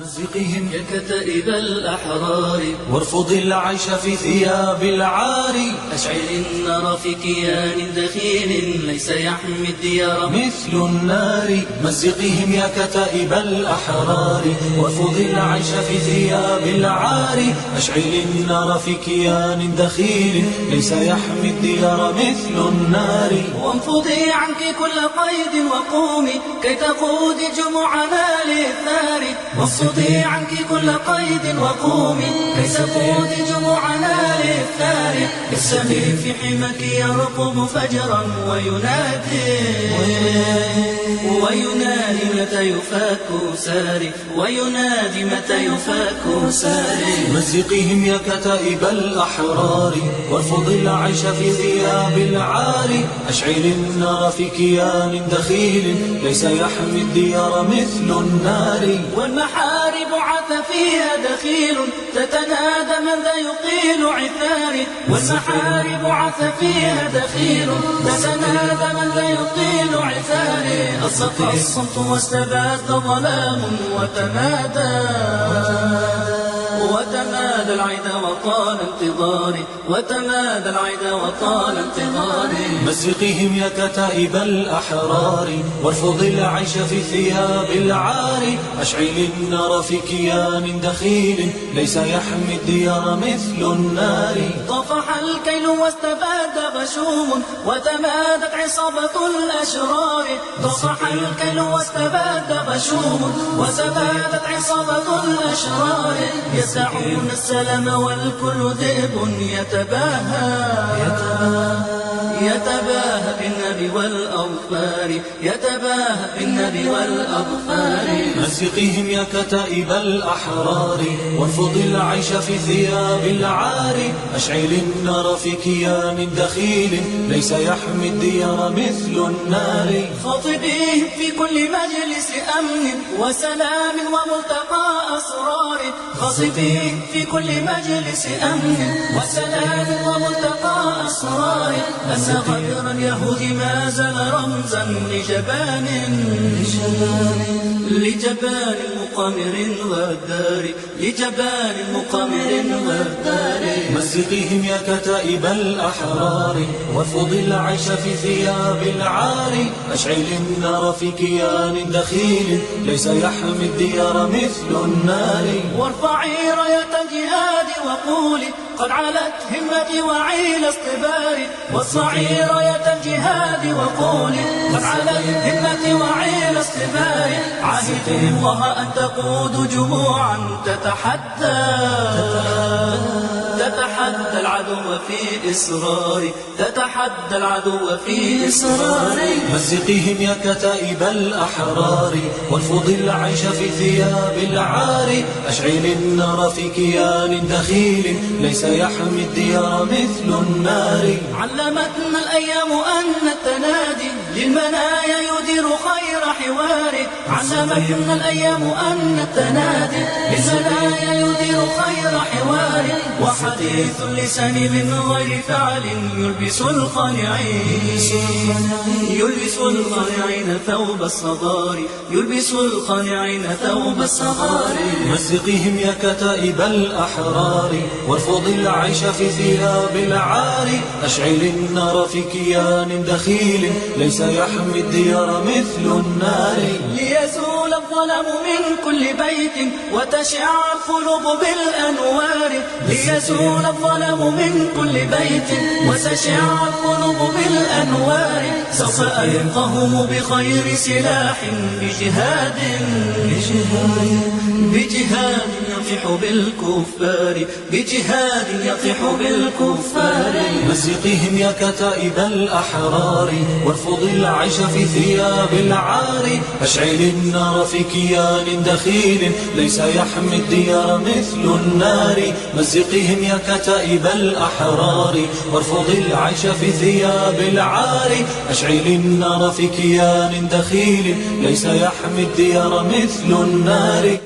مزقهم يا كتائب الأحرار. وارفض العيش في ثياب العار. أشعل النار في كيان دخيل ليس يحمي الديار. مثل النار. مزقهم يا كتائب الأحرار. وارفض العيش في ثياب العار. أشعل النار في كيان دخيل ليس يحمي الديار. مثل النار. وانفضي عنك كل قيد وقومي كي تقودي جموعنا للثار. وانفضي عنك كل قيد وقومي كي تقودي جموعنا للثار السمير في حمك يرقب فجرا وينادي. وينادي متى يفاك ساري؟ وينادي متى يفاك ساري؟ مزقهم يا كتائب الأحرار وارفض العيش في ثياب العار. أشعل النار في كيان دخيل ليس يحمي الديار مثل النار. والمحارب عث فيها دخيل تتنادى من ذا يقيل عثاري والمحارب عث فيها دخيل تتنادى من ذا يقيل عثاري أصفى الصمت واستباد ظلام وتمادى وتمادى العدا وطال انتظاري وتمادى العدا وطال انتظاري مزقهم يا كتائب الأحرار وارفض العيش في ثياب العار. أشعل النار في كيان دخيل ليس يحمي الديار مثل النار. طفح الكيل واستباد غشوم وتمادت عصابة الأشرار. طفح الكيل واستباد غشوم وتمادت عصابة الأشرار. يسعون السلام والكل ذئب يتباهى. يتباهى بالنبي والأظفار. يتباهى بالنبي والأظفار. مزقهم يا كتائب الأحرار. وارفض العيش في ثياب العار. أشعل النار في كيان دخيل. ليس يحمي الديار مثل النار. خاطبيهم في كل مجلس أمن وسلام وملتقى. أسرار خاطبيهم في كل مجلس أمن. وسلام وملتقى أسرار. أن غدر اليهود ما زال رمزا لجبان لجبان. مقامر غدار لجبان مقامر غدار مزقهم يا كتائب الأحرار وارفض العيش في ثياب العار. أشعل النار في كيان دخيل ليس يحمي الديار مثل النار. وارفعي راية الجهاد وقولي قد علت همتي وعيل اصطباري وارفعي راية الجهاد وقولي قد علت همتي وعيل اصطباري عاهدي الله أن تقود جموعا تتحدى تتحدى العدو في إصراري تتحدى العدو في إصراري مزقهم يا كتائب الأحرار وارفض العيش في ثياب العار. أشعل النار في كيان دخيل ليس يحمي الديار مثل النار. علمتنا الأيام أن التنادي للمنايا يدير خير حوار علمتنا الأيام أن التنادي. للمنايا يدير خير حوار وحديث اللسان من غير فعل يلبس الخانعين يلبس الخانعين ثوب الصغار. يلبس الخانعين ثوب الصغار. مزقهم يا كتائب الأحرار. وارفض العيش في ثياب العار. أشعل النار في كيان دخيل. ليس يحمي الديار مثل النار. ليزول الظلم من كل بيت وتشع القلوب بالأنوار. ليزول الظلم من كل بيت وتشع القلوب بالأنوار. سوف ألقهم بخير سلاح بجهاد. بجهاد يطيح بالكفار. بجهاد يطيح بالكفار. مزقهم يا كتائب الأحرار. وارفض العيش في ثياب العار. أشعل النار في كيان دخيل. ليس يحمي الديار مثل النار. مزقهم يا كتائب الأحرار. وارفض العيش في ثياب العار. أشعل النار في كيان دخيل. ليس يحمي الديار مثل النار.